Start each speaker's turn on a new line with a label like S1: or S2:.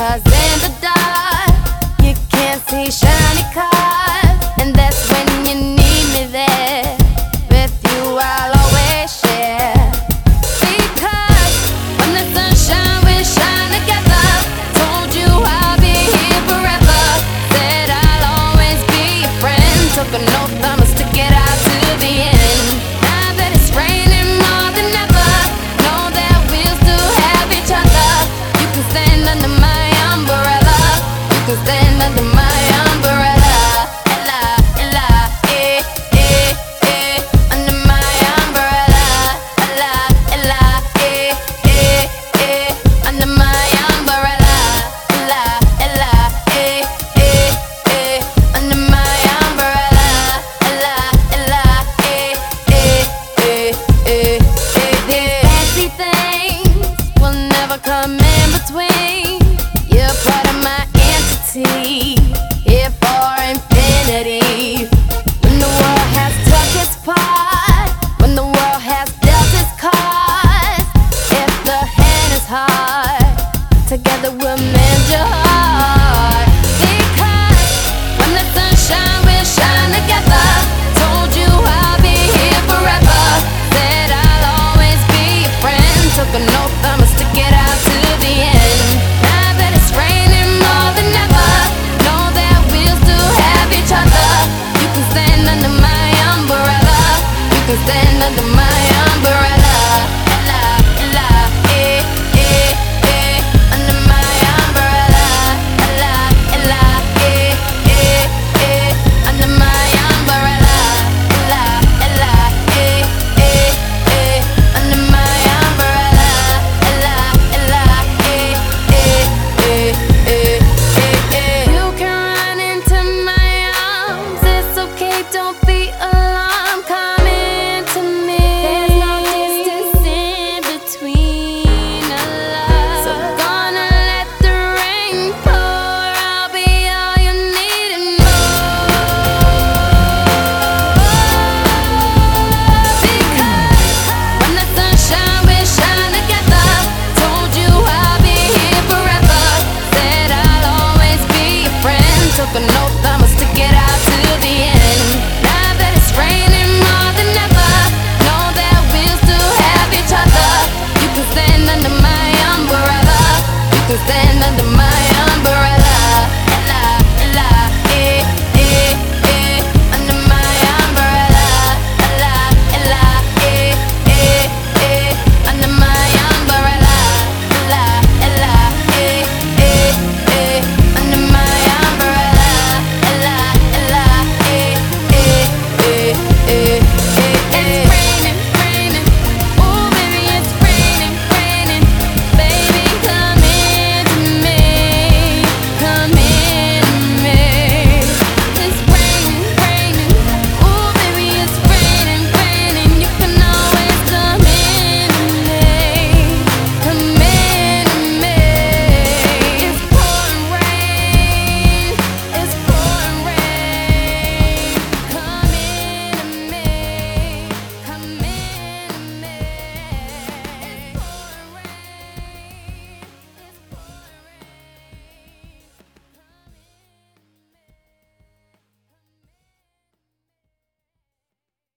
S1: cause in the dark, you can't see shiny cars. can stand under to stand under my